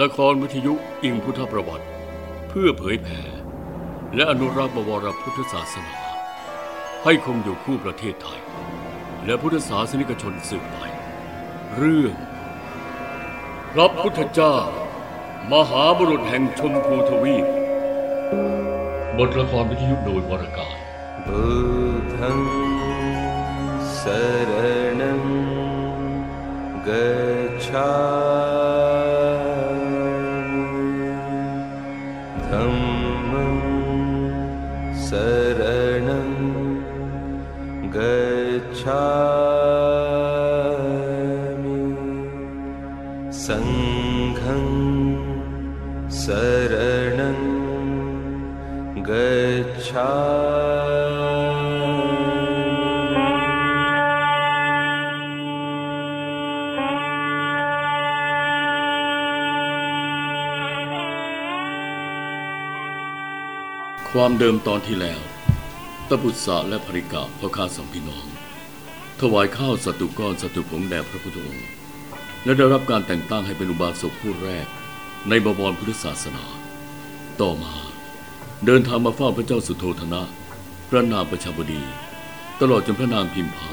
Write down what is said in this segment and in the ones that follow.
ละครวิทยุอิงพุทธประวัติ เพื่อเผยแผ่และอนุรักษ์บวรพุทธศาสนา ให้คงอยู่คู่ประเทศไทย และพุทธศาสนิกชนสืบไป เรื่องพระพุทธเจ้า มหาบุรุษแห่งชมพูทวีปบทละครวิทยุโดยวรการบูธังสรณังกัา धम्मं शरणं गच्छामि। सङ्घं शरणं ความเดิมตอนที่แล้วตบุตรสะและภริกาพ่อข้าสองพี่น้อง ถวายข้าวสัตุก้อนสัตุผงแด่พระพุทธองค์ และได้รับการแต่งตั้งให้เป็นอุบาสกผู้แรก ในบวรพุทธศาสนา ต่อมาเดินทางมาเฝ้าพระเจ้าสุโธธนะ พระนามประชาบดี ตลอดจนพระนามพิมพา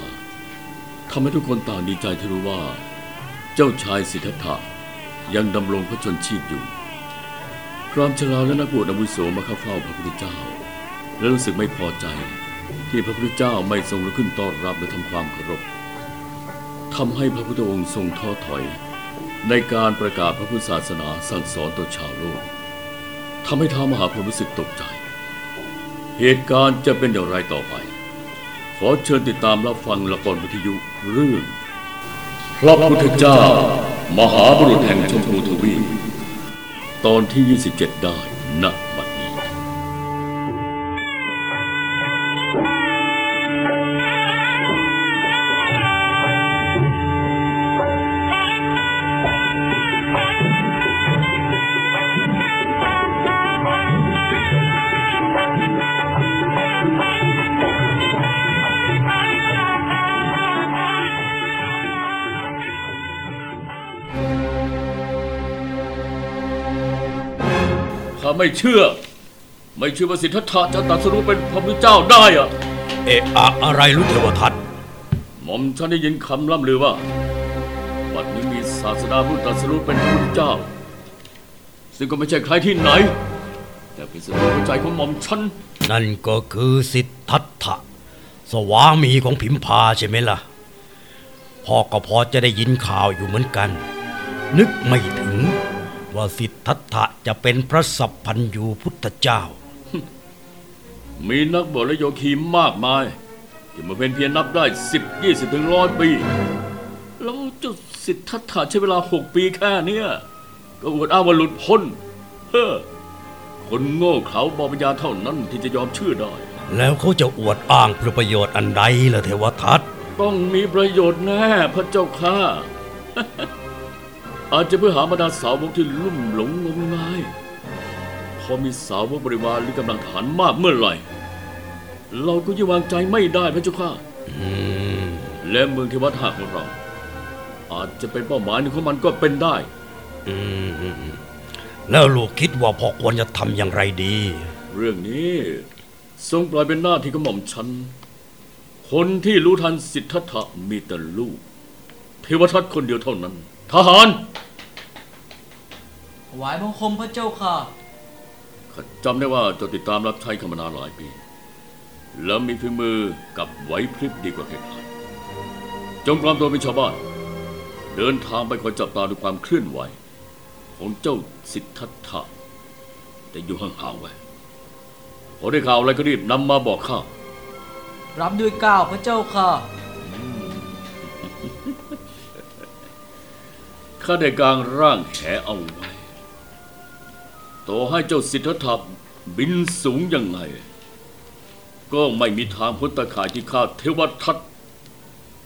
ทำให้ทุกคนต่างดีใจที่รู้ว่า เจ้าชายสิทธัตถะยังดำรงพระชนชีพอยู่ พรามชลาและนักบวชอาวุโสมาเข้าเฝ้าพระพุทธเจ้า และรู้สึกไม่พอใจ ที่พระพุทธเจ้าไม่ทรงลุกขึ้นต้อนรับและทำความเคารพทำให้พระพุทธองค์ทรงท้อถอย ในการประกาศพระพุทธศาสนาสั่งสอนต่อชาวโลกทำให้ท้าวมหาพรหมรู้สึกตกใจ เหตุการณ์จะเป็นอย่างไรต่อไป ขอเชิญติดตามรับฟังละครวิทยุเรื่อง พระพุทธเจ้า มหาบุรุษแห่งชมพูทวี ตอนที่ 27 ได้นะ ไม่เชื่อ ไม่เชื่อว่าสิทธัตถะจะตรัสรู้เป็นพระพุทธเจ้าได้อะเอะอะอะไรรู้เทวทัตหม่อมฉันได้ยินคำล่ำลือว่าบัดนี้มีศาสดาผู้ตรัสรู้เป็นพระพุทธเจ้า ซึ่งก็ไม่ใช่ใครที่ไหน แต่เป็นสติหัวใจของหม่อมฉันนั่นก็คือสิทธัตถะสวามีของพิมพาใช่ไหมล่ะพ่อก็พอจะได้ยินข่าวอยู่เหมือนกัน นึกไม่ถึง ว่าสิทธัตถะจะเป็นพระสัพพันยูพุทธเจ้า มีนักบวชและโยคีมากมาย ที่มาเป็นเพียรนับได้สิบยี่สิบถึงร้อยปี แล้วเจุดสิทธัตถะใช้เวลาหกปีแค่เนี้ยก็อวดอ้างว่าหลุดพ้นเฮ้อคนโง่เขลาบอปัญญาเท่านั้นที่จะยอมเชื่อได้ แล้วเขาจะอวดอ้างเพื่อประโยชน์อันใดล่ะเทวทัตต้องมีประโยชน์แน่พระเจ้าค่ะ อาจจะเพื่อหาบรรดาสาวกที่ลุ่มหลงงมงาย พอมีสาวกบริวารหรือกำลังฐานมากเมื่อไหร่ เราก็ยังวางใจไม่ได้พระเจ้าค่ะอืมและเมืองเทวทาของเรา อาจจะเป็นเป้าหมายหนึ่งของมันก็เป็นได้อืมอืมอืมแล้วลูกคิดว่าพ่อควรจะทำอย่างไรดี เรื่องนี้ทรงปล่อยเป็นหน้าที่ของหม่อมฉัน คนที่รู้ทันสิทธัตถะมีแต่ลูก เทวทัตคนเดียวเท่านั้น ทหารถวายบังคมพระเจ้าค่ะ ข้าจำได้ว่าเจะติดตามรับใช้ขามานานหลายปี แล้วมีฝีมือกับไหวพริบดีกว่าใครๆจงปลอมตัวเป็นชาวบ้าน เดินทางไปคอยจับตาดูความเคลื่อนไหว ของเจ้าสิทธัตถะแต่อยู่ห่างๆไว้พอได้ข่าวอะไรก็รีบนำมาบอกข้ารับด้วยเกล้าวพระเจ้าค่ะ ข้าได้กางร่างแหเอาไว้ ต่อให้เจ้าสิทธัตถะบินสูงยังไง ก็ไม่มีทางพ้นตะข่ายที่ข้าเทวทัต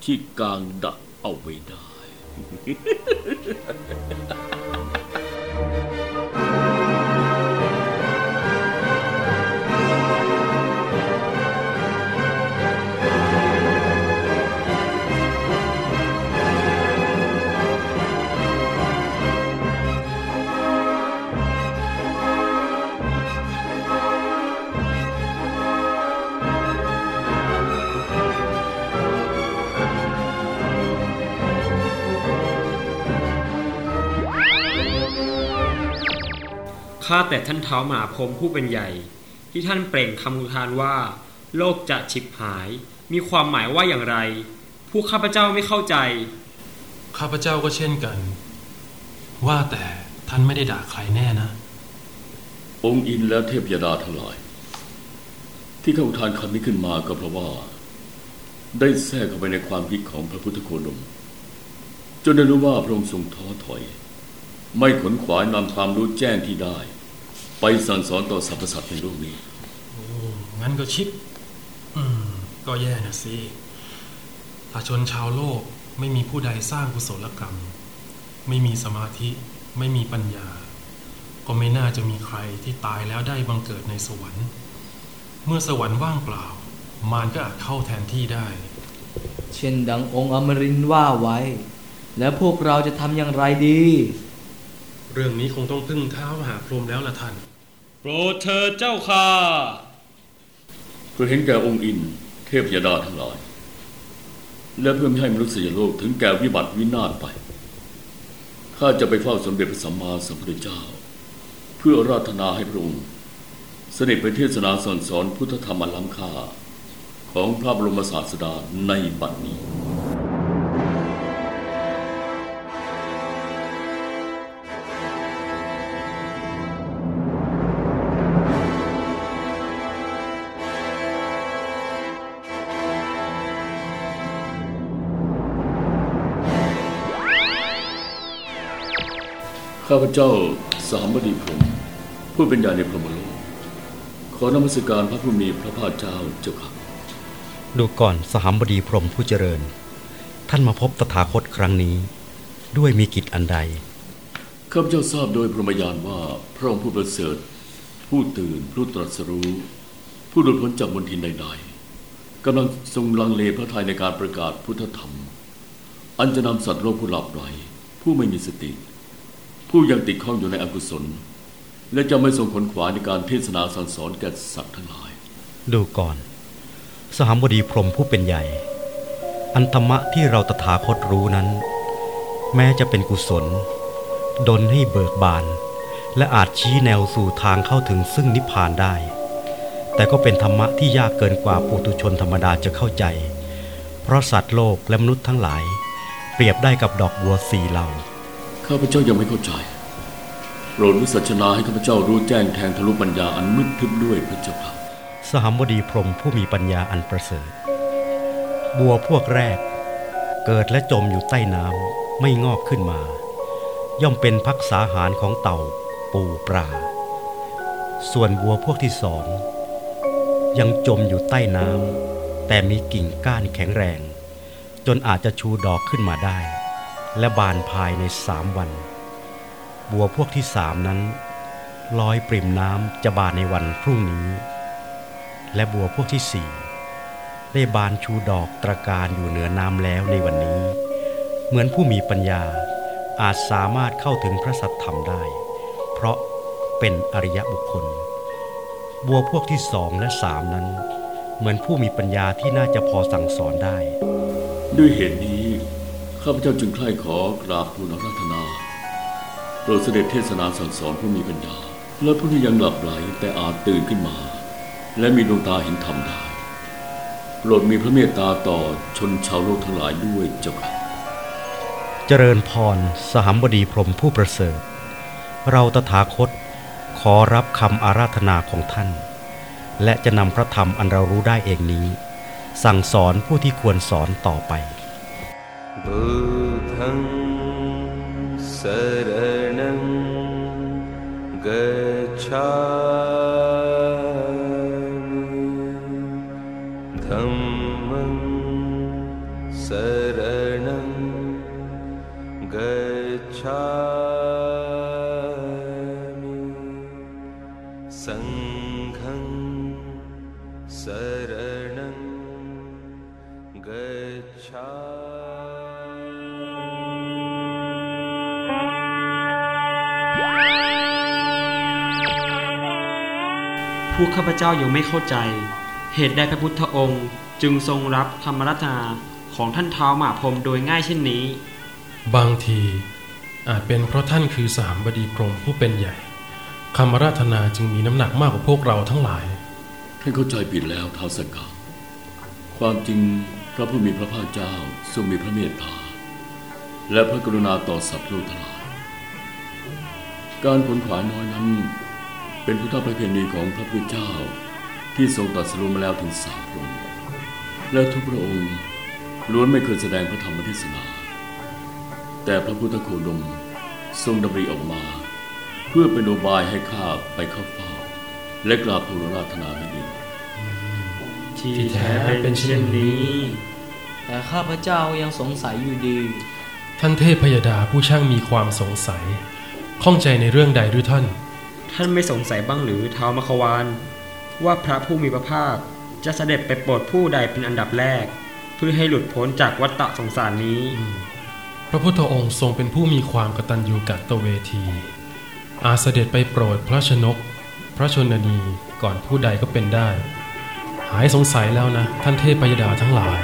ที่กางดักเอาไว้ได้ ข้าแต่ท่านเท้ามหาพรหมผู้เป็นใหญ่ ที่ท่านเปล่งคำอุทานว่า โลกจะฉิบหาย มีความหมายว่าอย่างไร ผู้ข้าพเจ้าไม่เข้าใจ ข้าพเจ้าก็เช่นกัน ว่าแต่ท่านไม่ได้ด่าใครแน่นะ องค์อินและเทพยดาทั้งหลาย ที่เขาอุทานคำนี้ขึ้นมาก็เพราะว่า ได้แทรกเข้าไปในความคิดของพระพุทธโคดมจนได้รู้ว่าพระองค์ทรงท้อถอย ไม่ขนขวายนำความรู้แจ้งที่ได้ ไปสั่งสอนต่อสรรพสัตว์ในโลกนี้งั้นก็ชิบอืม ก็แย่นะสิถ้าชนชาวโลกไม่มีผู้ใดสร้างกุศลกรรม ไม่มีสมาธิ ไม่มีปัญญา ก็ไม่น่าจะมีใครที่ตายแล้วได้บังเกิดในสวรรค์ เมื่อสวรรค์ว่างเปล่า มารก็อาจเข้าแทนที่ได้ เช่นดังองค์อมรินทร์ว่าไว้ แล้วพวกเราจะทำอย่างไรดี เรื่องนี้คงต้องพึ่งเท้ามหาพรหมแล้วล่ะท่าน โปรดเธอเจ้าค่ะเพื่อเห็นแก่องค์อิน เทพยดาทั้งหลาย และเพื่อไม่ให้มนุษยโลกถึงแก่วิบัติวินาศไป ข้าจะไปเฝ้าสมเด็จพระสัมมาสัมพุทธเจ้า เพื่ออาราธนาให้พระองค์เสด็จไปเทศนาสอนสอนพุทธธรรมล้ำค่า ของพระบรมศาสดาในบัดนี้ ข้าพเจ้าสามบดีพรหมผู้เป็นใหญ่ในพรหมโลกขอนมัสการพระผู้มีพระภาคเจ้าเจ้าค่ะดูก่อนสหมบดีพรหมผู้เจริญ ท่านมาพบตถาคตครั้งนี้ ด้วยมีกิจอันใดข้าพเจ้าทราบโดยพรหมยานว่าพระองค์ผู้ประเสริฐ ผู้ตื่นผู้ตรัสรู้ ผู้หลุดพ้นจากมนทินใดๆกำลังทรงลังเลพระทัยในการประกาศพุทธธรรม อันจะนำสัตว์โลกผู้หลับไหลผู้ไม่มีสติ ผู้ยังติดข้องอยู่ในอกุศล และจะไม่ทรงขนขวาในการเทศนาสั่งสอนแก่สัตว์ทั้งหลาย ดูก่อน สหมบดีพรมผู้เป็นใหญ่ อันธรรมะที่เราตถาคตรู้นั้น แม้จะเป็นกุศล ดลให้เบิกบาน และอาจชี้แนวสู่ทางเข้าถึงซึ่งนิพพานได้ แต่ก็เป็นธรรมะที่ยากเกินกว่าปุถุชนธรรมดาจะเข้าใจ เพราะสัตว์โลกและมนุษย์ทั้งหลาย เปรียบได้กับดอกบัวสี่เหล่า ข้าพเจ้ายังไม่เข้าใจโปรดวิสัชนาให้ข้าพเจ้ารู้แจ้งแทงทะลุปัญญาอันมืดทึบด้วยพระเจ้าค่ะสหมบดีพรหมผู้มีปัญญาอันประเสริฐ บัวพวกแรก เกิดและจมอยู่ใต้น้ำไม่งอกขึ้นมา ย่อมเป็นพักษาหารของเต่าปูปลาส่วนบัวพวกที่สอง ยังจมอยู่ใต้น้ำแต่มีกิ่งก้านแข็งแรง จนอาจจะชูดอกขึ้นมาได้ และบานภายในสามวัน บัวพวกที่สามนั้น ลอยปริ่มน้ำจะบานในวันพรุ่งนี้ และบัวพวกที่สี่ได้บานชูดอกตระการอยู่เหนือน้ำแล้วในวันนี้ เหมือนผู้มีปัญญาอาจสามารถเข้าถึงพระสัทธรรมได้ เพราะเป็นอริยบุคคล บัวพวกที่สองและสามนั้น เหมือนผู้มีปัญญาที่น่าจะพอสั่งสอนได้ ด้วยเหตุนี้ ข้าพเจ้าจึงใคร่ขอกราบทูลอาราธนา โปรดเสด็จเทศนาสั่งสอนผู้มีปัญญา และผู้ที่ยังหลับไหลแต่อาจตื่นขึ้นมา และมีดวงตาเห็นธรรมได้ โปรดมีพระเมตตาต่อชนชาวโลกทั้งหลายด้วยเจ้าค่ะเจริญพรสหัมบดีพรหมผู้ประเสริฐ เราตถาคตขอรับคำอาราธนาของท่าน และจะนำพระธรรมอันเรารู้ได้เองนี้ สั่งสอนผู้ที่ควรสอนต่อไป बुधं शरणं गच्छ พวกข้าพเจ้ายังไม่เข้าใจ เหตุใดพระพุทธองค์จึงทรงรับคำรัตนาของท่านเท้าวมหาพรหมโดยง่ายเช่นนี้ บางทีอาจเป็นเพราะท่านคือสามบดีพรหมผู้เป็นใหญ่คำอาราธนาจึงมีน้ำหนักมากกว่าพวกเราทั้งหลาย ท่านเข้าใจผิดแล้วท้าวสักกะความจริงพระผู้มีพระภาคเจ้าทรงมีพระเมตตา และพระกรุณาต่อสัตว์โลกทั้งหลายการขนขวายน้อยนั้น เป็นพุทธประเพณีของพระพุทธเจ้า ที่ทรงตรัสรู้มาแล้วถึงสามพระองค์และทุกพระองค์ล้วนไม่เคยแสดงพระธรรมเทศนา แต่พระพุทธโคดมทรงดำริออกมา เพื่อเป็นโอบายให้ข้าไปเข้าเฝ้า และกราบทูลราธนาให้ดีที่แท้เป็นเช่นนี้ แต่ข้าพเจ้ายังสงสัยอยู่ดี ท่านเทพพยดาผู้ช่างมีความสงสัย ข้องใจในเรื่องใดหรือท่าน ท่านไม่สงสัยบ้างหรือเท้ามควานว่าพระผู้มีพระภาคจะเสด็จไปโปรดผู้ใดเป็นอันดับแรก เพื่อให้หลุดพ้นจากวัฏฏะสงสารนี้ พระพุทธองค์ทรงเป็นผู้มีความกตัญญูกตเวที อาจเสด็จไปโปรดพระชนก พระชนนีก่อนผู้ใดก็เป็นได้ หายสงสัยแล้วนะ ท่านเทพพยดาทั้งหลาย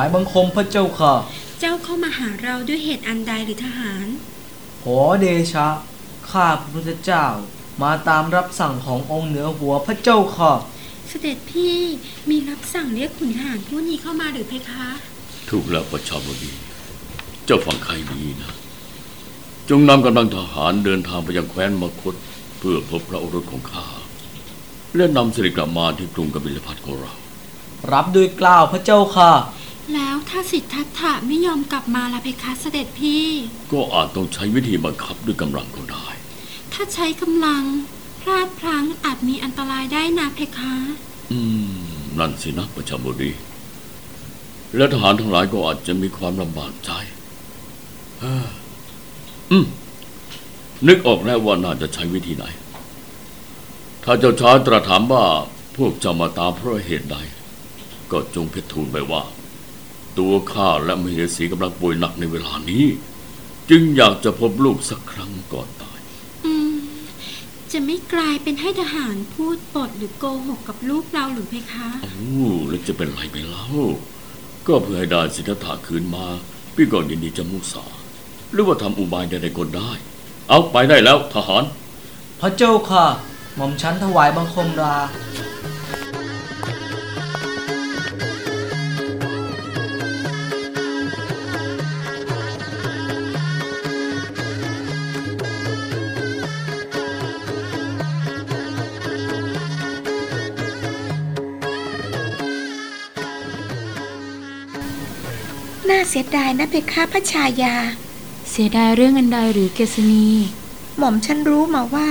ายบังคมพระเจ้าค่ะ เจ้าเข้ามาหาเราด้วยเหตุอันใดหรือทหาร ขอเดชะ ข้าพระพุทธเจ้า มาตามรับสั่งขององค์เหนือหัวพระเจ้าค่ะ เสด็จพี่มีรับสั่งเรียกขุนทหารผู้นี้เข้ามาหรือเพคะ ถูกแล้วประชาบดี เจ้าฟังใครดีนะ จงนำกำลังทหารเดินทางไปยังแคว้นมคต เพื่อพบพระโอรสของข้า และนำสิริกลับมาที่กรุงกบิลพัทของเรารับด้วยกล้าวพระเจ้าค่ะแล้ว ถ้าสิทธัตถะไม่ยอมกลับมาละเพคะเสด็จพี่ ก็อาจต้องใช้วิธีบังคับด้วยกำลังก็ได้ ถ้าใช้กำลัง พลาดพลั้งอาจมีอันตรายได้นะเพคะ อืม นั่นสินะประชาบดีและทหารทั้งหลายก็อาจจะมีความลำบากใจเอ้ออืม นึกออกแล้วว่าน่าจะใช้วิธีไหน ถ้าเจ้าชายตรัสถามว่าพวกเจ้ามาตามเพราะเหตุใด ก็จงเพชรทูลไปว่า ตัวข้าและมเหสีกำลังป่วยหนักในเวลานี้ จึงอยากจะพบลูกสักครั้งก่อนตาย อืม จะไม่กลายเป็นให้ทหารพูดปดหรือโกหกกับลูกเราหรือเพคะโอ้แล้วจะเป็นไรไปเล่าก็เพื่อให้ได้สิทธัตถะคืนมา พี่ก่อนยินดีจะมุสาหรือว่าทำอุบายใดๆก็ได้ เอาไปได้แล้วทหาร พระเจ้าค่ะ หม่อมฉันถวายบังคมลาน่า เสียดายนะเพคะพระชายา เสียดายเรื่องอันใดหรือเกษณี หม่อมฉันรู้มาว่า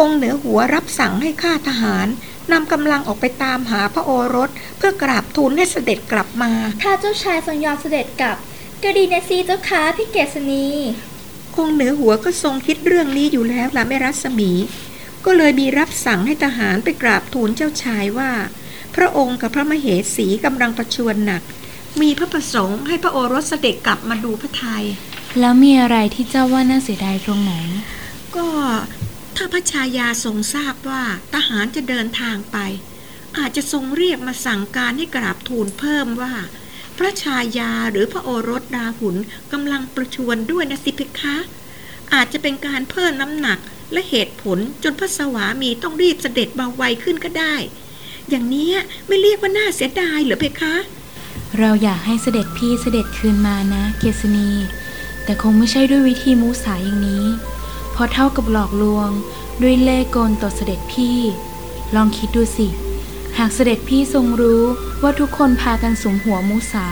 องค์เหนือหัวรับสั่งให้ข้าทหารนำกำลังออกไปตามหาพระโอรส เพื่อกราบทูลให้เสด็จกลับมา ถ้าเจ้าชายทรงยอมเสด็จกลับ ก็ดีนะสิเจ้าค้าพี่เกษณีองค์เหนือหัวก็ทรงคิดเรื่องนี้อยู่แล้วล่ะแม่รัศมี ก็เลยมีรับสั่งให้ทหารไปกราบทูลเจ้าชายว่า พระองค์กับพระมเหสีกำลังประชวรหนัก มีพระประสงค์ให้พระโอรสเสด็จกลับมาดูพระทยัยแล้วมีอะไรที่เจ้าว่าน่าเสียดายตรงไหน ก็ถ้าพระชายาทรงทราบว่าทหารจะเดินทางไป อาจจะทรงเรียกมาสั่งการให้กราบทูลเพิ่มว่า พระชายาหรือพระโอรสดาหุนกำลังประชวรด้วยนะสิเพคะอาจจะเป็นการเพิ่มน้ำหนักและเหตุผลจนพระสวามีต้องรีบเสด็จมาไวขึ้นก็ได้ อย่างเนี้ยไม่เรียกว่าน่าเสียดายเหรือเพคะ เราอยากให้เสด็จพี่เสด็จคืนมานะ เกษณี แต่คงไม่ใช่ด้วยวิธีมูสาอย่างนี้ เพราะเท่ากับหลอกลวง ด้วยเล่ห์กลต่อเสด็จพี่ ลองคิดดูสิ หากเสด็จพี่ทรงรู้ว่าทุกคนพากันสุมหัวมูสา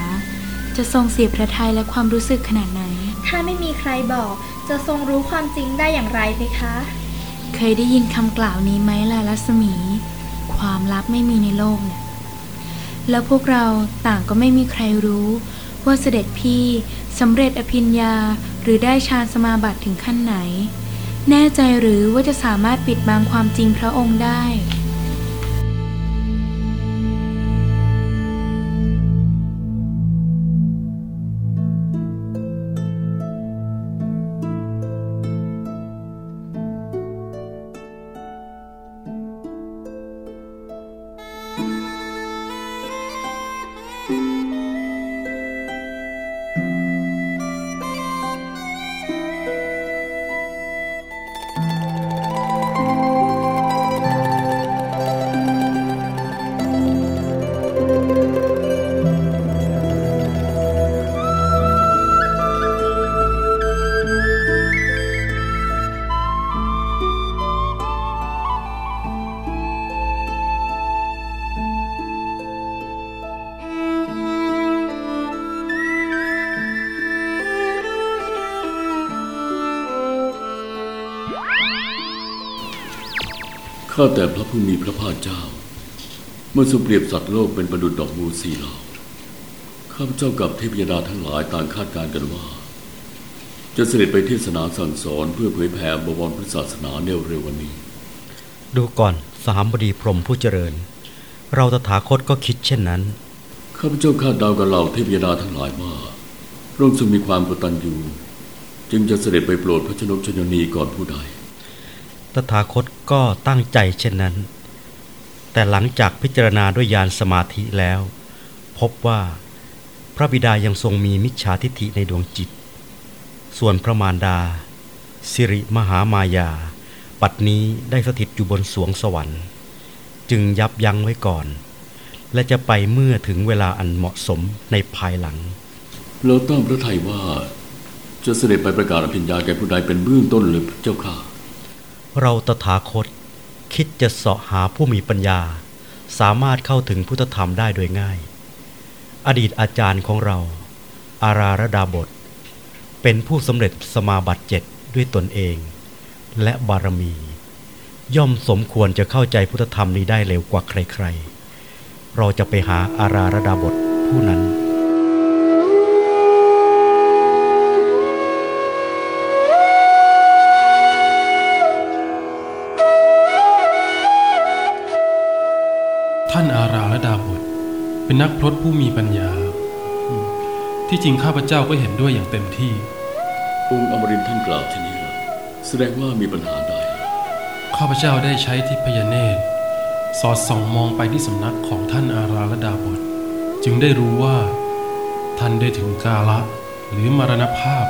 จะทรงเสียพระทัยและความรู้สึกขนาดไหน ถ้าไม่มีใครบอกจะทรงรู้ความจริงได้อย่างไรเพคะ เคยได้ยินคำกล่าวนี้ไหมล่ะรัศมี ความลับไม่มีในโลกเนี่ย แล้วพวกเราต่างก็ไม่มีใครรู้ ว่าเสด็จพี่สำเร็จอภิญญาหรือได้ฌานสมาบัติถึงขั้นไหน แน่ใจหรือว่าจะสามารถปิดบังความจริงพระองค์ได้ ข้าแต่พระผู้มีพระภาคเจ้า เมื่อทรงเปรียบสัตว์โลกเป็นประดุจดอกมูลสีเหล่าข้าพเจ้ากับเทพยดาทั้งหลายต่างคาดการณ์กันว่า จะเสด็จไปเทศนาสั่งสอนเพื่อเผยแผ่บวรพุทธศาสนาในเร็ววันนี้ ดูก่อนสามบดีพรหมผู้เจริญ เราตถาคตก็คิดเช่นนั้นข้าพเจ้าคาดเดากับเหล่าเทพยดาทั้งหลายว่าพระองค์ทรงมีความกตัญญูจึงจะเสด็จไปโปรดพระชนกชนนีก่อนผู้ใด ตถาคตก็ตั้งใจเช่นนั้น แต่หลังจากพิจารณาด้วยญาณสมาธิแล้ว พบว่าพระบิดายังทรงมีมิจฉาทิฏฐิในดวงจิต ส่วนพระมารดา สิริมหามายา ปัดนี้ได้สถิตอยู่บนสวงสวรรค์ จึงยับยั้งไว้ก่อน และจะไปเมื่อถึงเวลาอันเหมาะสมในภายหลัง เราตั้งพระทัยว่าจะเสด็จไปประกาศอภิญญาแก่ผู้ใดเป็นเบื้องต้นหรือเจ้าข้า เราตถาคต คิดจะเสาะหาผู้มีปัญญา สามารถเข้าถึงพุทธธรรมได้โดยง่าย อดีตอาจารย์ของเรา อาราระดาบท เป็นผู้สำเร็จสมาบัติเจ็ดด้วยตนเอง และบารมี ย่อมสมควรจะเข้าใจพุทธธรรมนี้ได้เร็วกว่าใครๆ เราจะไปหาอาราระดาบทผู้นั้น เป็นนักพรตผู้มีปัญญา ที่จริงข้าพเจ้าก็เห็นด้วยอย่างเต็มที่ องค์อมรินทร์ท่านกล่าวเช่นนี้ละแสดงว่ามีปัญหาใดข้าพเจ้าได้ใช้ทิพยเนตร สอดส่องมองไปที่สำนักของท่านอาราและดาบท จึงได้รู้ว่า ท่านได้ถึงกาละหรือมรณภาพ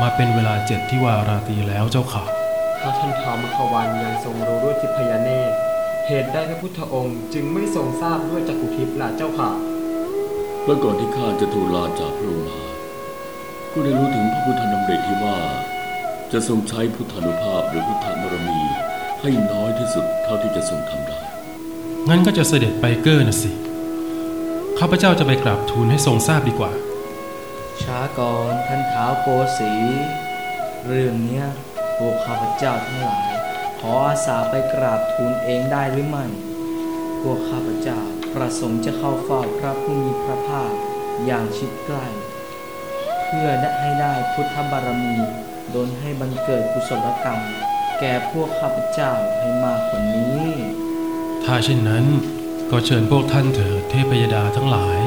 มาเป็นเวลาเจ็ดที่วาราตรีแล้วเจ้าค่ะ ถ้าท่านท้าวมขวันยังทรงรู้ด้วยทิพยเนตร เหตุใดพระพุทธองค์จึงไม่ทรงทราบด้วยจักขุทิพย์ล่ะเจ้าค่ะแล้วก่อนที่ข้าจะทูลลาจากพระองค์มาก็ได้รู้ถึงพระพุทธนำเดชที่ว่า จะทรงใช้พุทธานุภาพหรือพุทธบารมี ให้น้อยที่สุดเท่าที่จะทรงทำได้ งั้นก็จะเสด็จไปเกอร์นะสิ ข้าพเจ้าจะไปกราบทูลให้ทรงทราบดีกว่า ช้าก่อนท่านเท้าวโกสี เรื่องเนี้ยพวกข้าพเจ้าทั้งหลาย ขออาสาไปกราบทูลเองได้หรือไม่ พวกข้าพเจ้าประสงค์จะเข้าเฝ้าพระผู้มีพระภาคอย่างชิดใกล้ เพื่อได้ให้ได้พุทธบารมีโดนให้บันเกิดกุศลกรรม แก่พวกข้าพเจ้าให้มากกว่านี้ ถ้าเช่นนั้นก็เชิญพวกท่านเถิดเทพยดาทั้งหลาย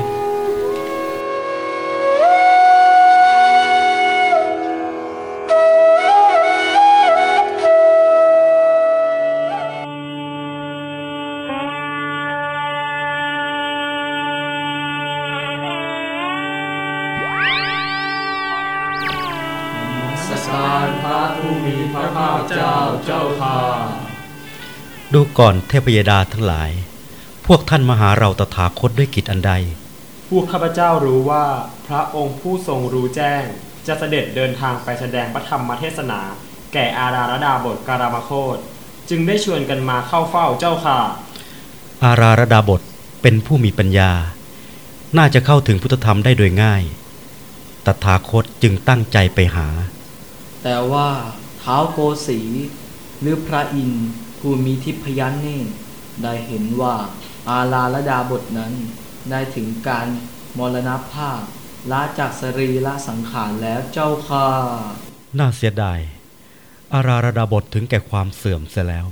ดูก่อนเทพยดาทั้งหลาย พวกท่านมาหาเราตถาคตด้วยกิจอันใด พวกข้าพเจ้ารู้ว่าพระองค์ผู้ทรงรู้แจ้ง จะเสด็จเดินทางไปแสดงพระธรรมเทศนา แก่อาราระดาบทการามโคตจึงได้ชวนกันมาเข้าเฝ้าเจ้าค่ะ อาราระดาบทเป็นผู้มีปัญญา น่าจะเข้าถึงพุทธธรรมได้โดยง่าย ตถาคตจึงตั้งใจไปหา แต่ว่าเท้าวโกสีหรือพระอินทร์ ผู้มีทิพยานเนตรได้เห็นว่าอาลาลดาบทนั้น ได้ถึงการมรณภาพละจากสรีละสังขารแล้วเจ้าค่ะน่าเสียดายอาราระดาบทถึงแก่ความเสื่อมเสียแล้ว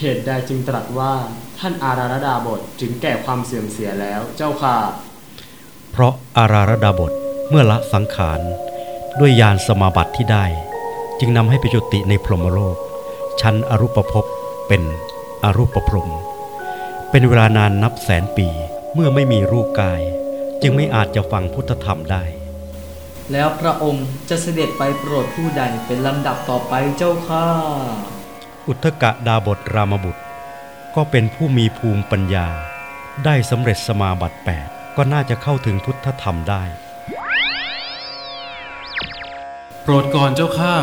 เหตุใดจึงตรัสว่าท่านอาราธดาบทจึงแก่ความเสื่อมเสียแล้วเจ้าค่ะ เพราะอาราระดาบทเมื่อละสังขาร ด้วยยานสมาบัติที่ได้ จึงนำให้ไปจุติในพรหมโลก ชั้นอรูปภพเป็นอรูปพรหมเป็นเวลานานนับแสนปีเมื่อไม่มีรูปกาย จึงไม่อาจจะฟังพุทธธรรมได้ แล้วพระองค์จะเสด็จไปโปรดผู้ใดเป็นลำดับต่อไปเจ้าค่ะอุทกะดาบทรามบุตร ก็เป็นผู้มีภูมิปัญญา ได้สำเร็จสมาบัติแปดก็น่าจะเข้าถึงพุทธธรรมได้ โปรดก่อนเจ้าข้า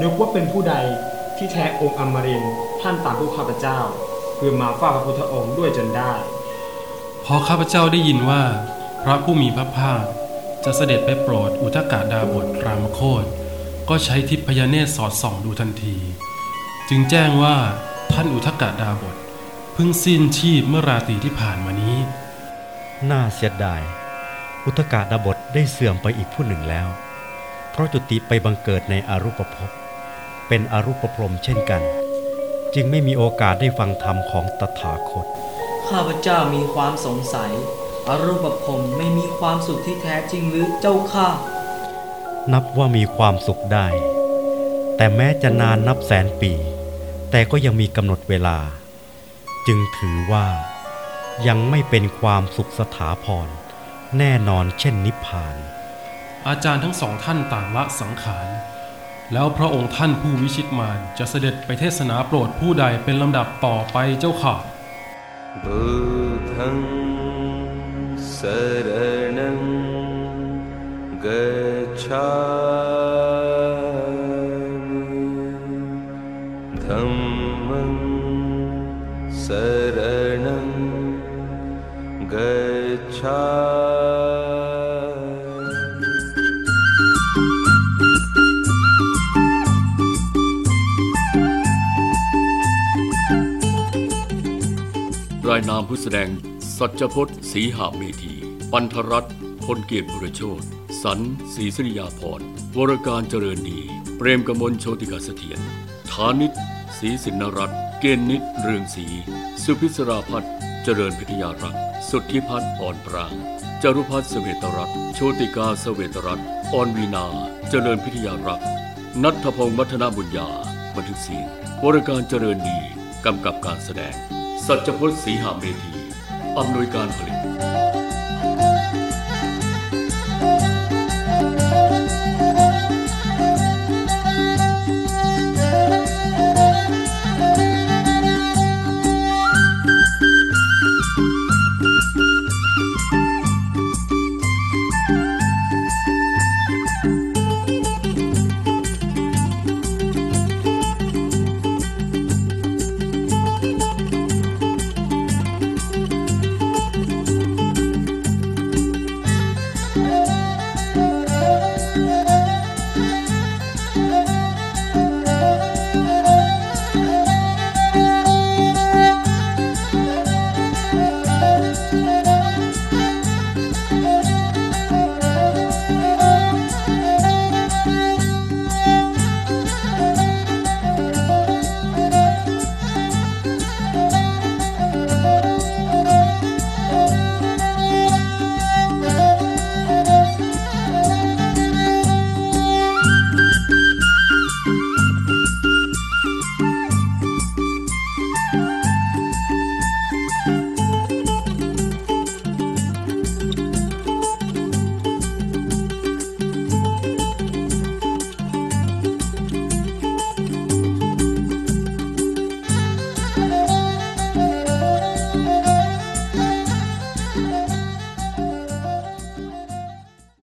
นึกว่าเป็นผู้ใด ที่แท้องค์อมรินทร์ท่านตามผู้ข้าพเจ้าเพื่อมาเฝ้าพระพุทธองค์ด้วยจนได้ พอข้าพเจ้าได้ยินว่า พระผู้มีพระภาคจะเสด็จไปโปรดอุทกาดาบทรามโคตก็ใช้ทิพยเนตรสอดส่องดูทันที จึงแจ้งว่าท่านอุทกาดาบทเพิ่งสิ้นชีพเมื่อราตรีที่ผ่านมานี้ น่าเสียดาย อุทกาดาบทได้เสื่อมไปอีกผู้หนึ่งแล้ว เพราะจุติไปบังเกิดในอารูปภพ เป็นอารูปพรหมเช่นกัน จึงไม่มีโอกาสได้ฟังธรรมของตถาคต ข้าพเจ้ามีความสงสัย อรูปภพไม่มีความสุขที่แท้จริงหรือเจ้าค่ะนับว่ามีความสุขได้ แต่แม้จะนานนับแสนปี แต่ก็ยังมีกำหนดเวลา จึงถือว่ายังไม่เป็นความสุขสถาพร แน่นอนเช่นนิพพาน อาจารย์ทั้งสองท่านต่างละสังขาร แล้วพระองค์ท่านผู้วิชิตมารจะเสด็จไปเทศนาโปรดผู้ใดเป็นลำดับต่อไปเจ้าค่ะบุธังสรณังกัจฉาธัมมังสรณังกัจฉา นามผู้แสดง สัจพจน์ศรีหาเมธี ปันธรัตน์พลเกียรติบุรโชตสันศรีสริยาพรวรการเจริญดี เปรมกมลโชติกาเสถียรฐานิตศรีสินรัตน์เกณฑ์นิตเรืองศรีสุพิศราพัฒน์เจริญพิทยารักษ์สุทธิพัฒน์อ่อนปรางจรุพัฒน์เสวตรัตน์โชติกาเสวตรัตน์อ่อนวีนา เจริญพิทยารักษ์นัทพงศ์มัทนาบุญญาบันทึกเสียงวรการเจริญดี กำกับการแสดง सच्चपुर सिंहा मेथी अमनोई कान फलित